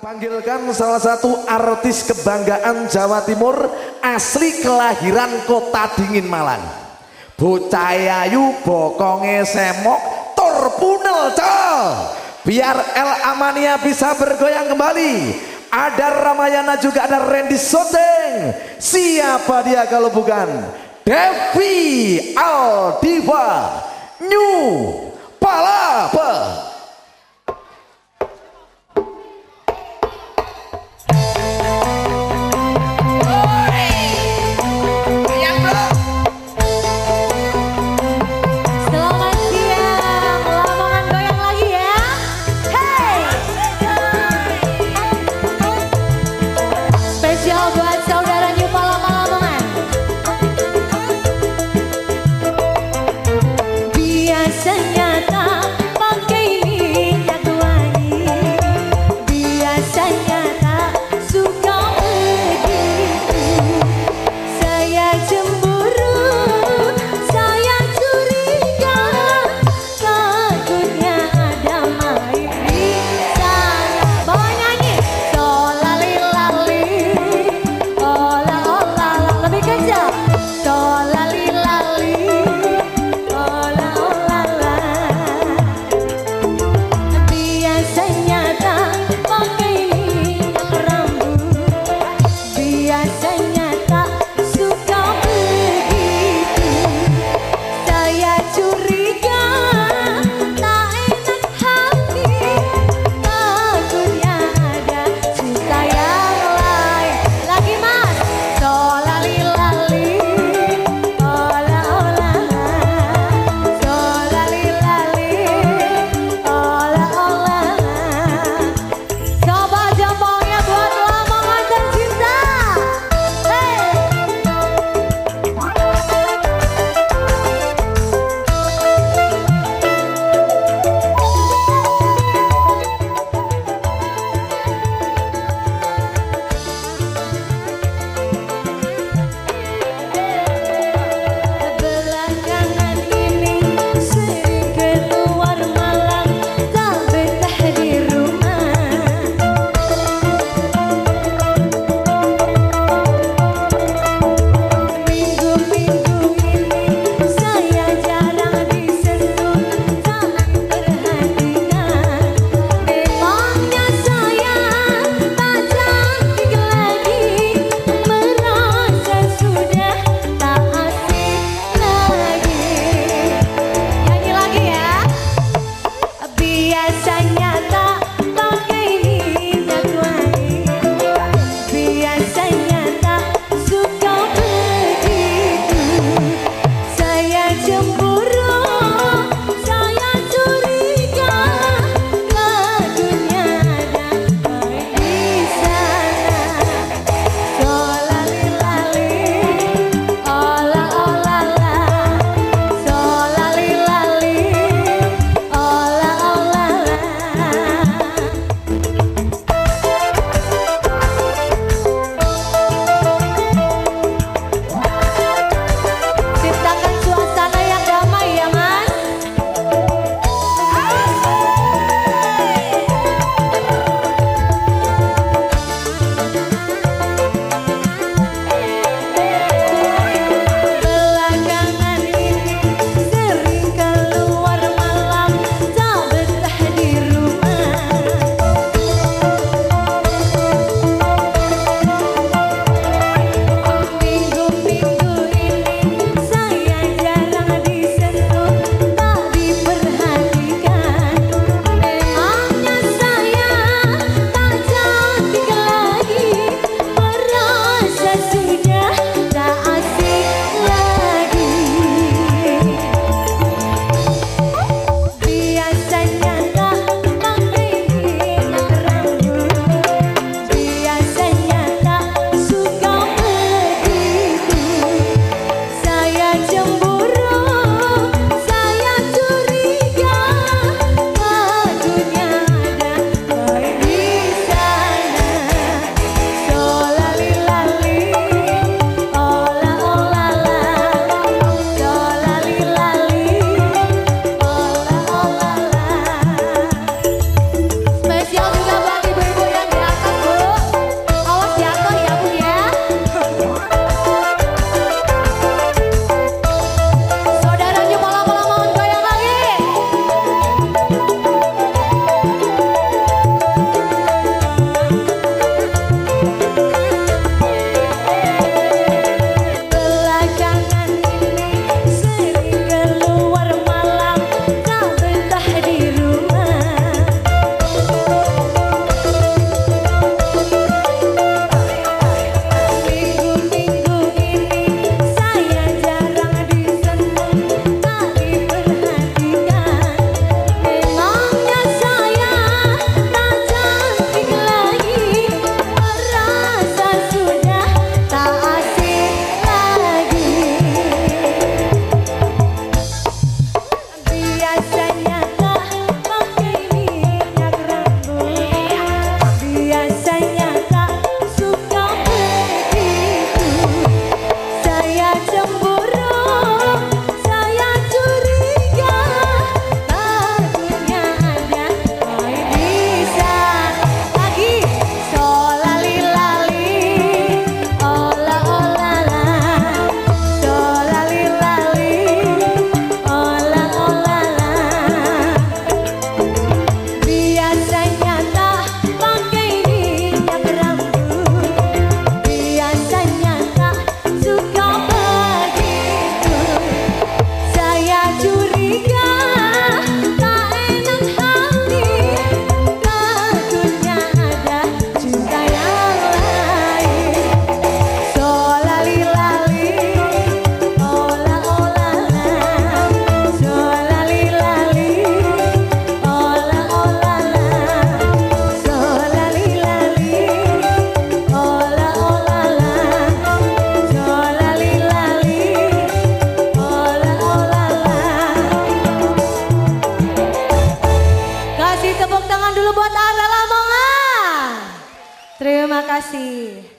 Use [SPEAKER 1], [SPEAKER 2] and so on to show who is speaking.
[SPEAKER 1] Panggilkan salah satu artis kebanggaan Jawa Timur asli kelahiran kota dingin Malang. Bocah ayu bokonge semok tur punel cal. Biar El Amania bisa bergoyang kembali. Ada Ramayana juga ada Randy Soteng. Siapa dia kalau bukan Devi Aldiva New Palapa.
[SPEAKER 2] 怎样？Kasih.